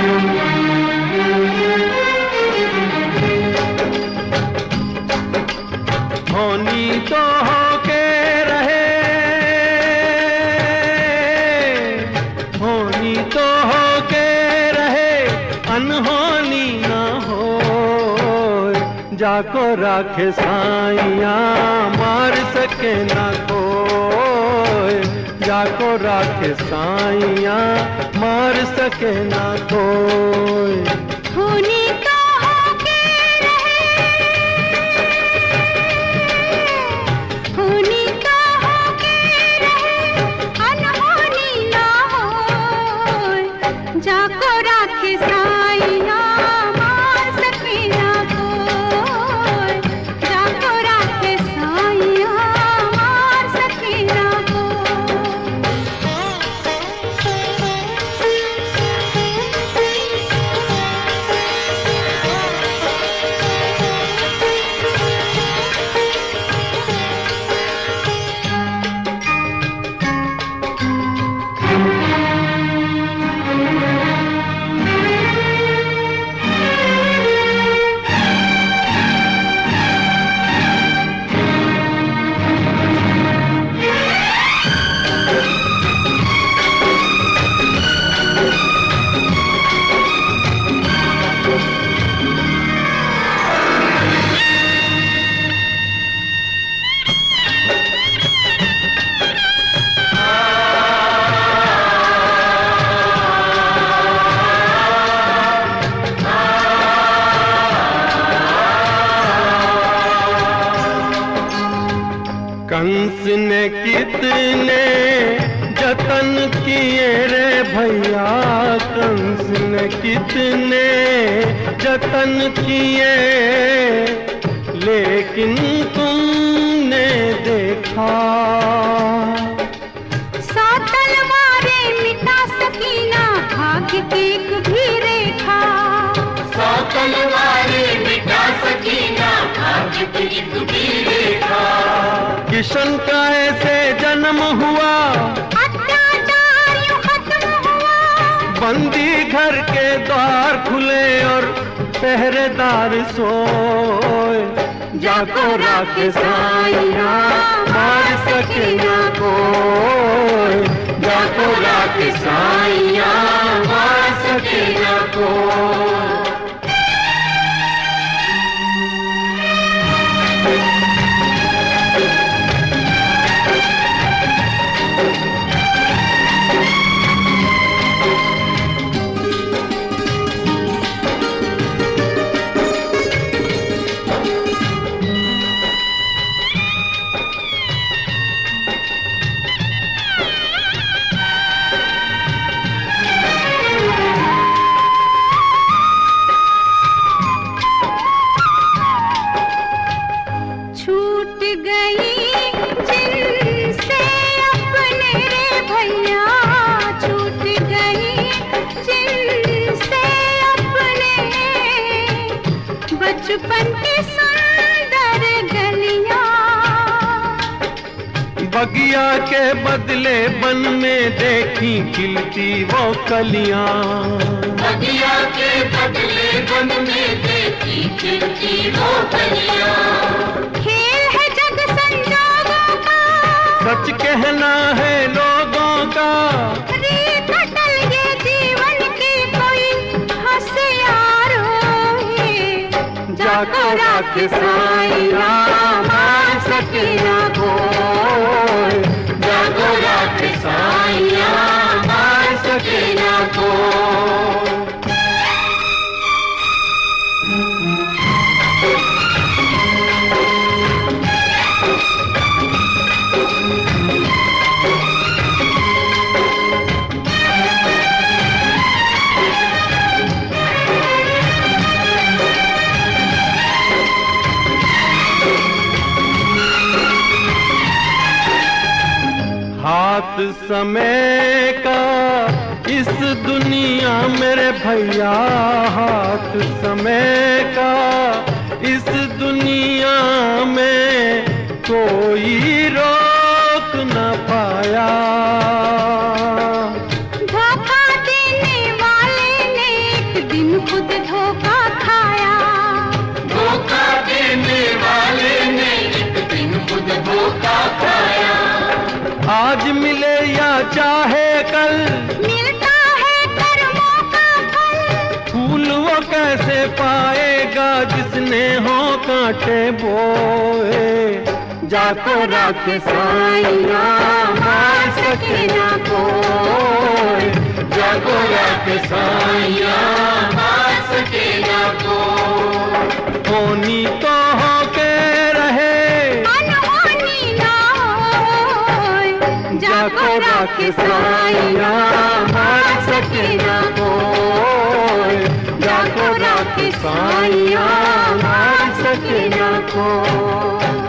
तो तो जाको राखे साइया मार सके ना कोई। जाको राखे साइया मार सके ना कोई। होने तो कितने जतन किए रे भैया कंस ने? कितने जतन किए? लेकिन तुमने देखा। सौ तलवारें मिटा सकी ना भाग्य की एक भी रेखा। सौ तलवारें मिटा सकी ना भाग्य की एक भी रेखा किशन का ऐसे जन्म हुआ। बंदी घर के द्वार खुले और पहरेदार सोए। जाको राख साइया मार सके ना कोई। जाको राख साइया बगिया के बदले बन में देखी खिलती वो कलिया। बगिया के बदले बन में देखी खिलती वो कलियाँ। है रख साईया साइया मार सके ना कोई जाको राख मार हाथ समय का, इस दुनिया मेरे भैया हाथ समय का, इस दुनिया में कोई रोक न पाया। मिले या चाहे कल? मिलता है कर्मों का फल। फूल वो कैसे पाएगा जिसने हो कांटे बोए? जाको राख साइया मार सके ना कोई जाको राख साइया मार सके ना को होनी तो जाको राख साइया मार सके ना कोई जाको राख साइया मार सकिया कोई